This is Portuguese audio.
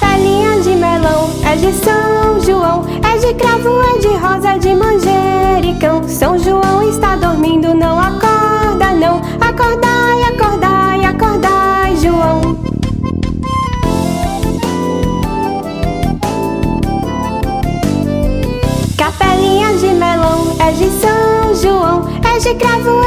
Capelinha de melão é de São João, é de cravo, é de rosa, é de manjericão. São João está dormindo, não acorda não. Acordai, acordai, acordai, João. Capelinha de melão é de São João, é de cravo,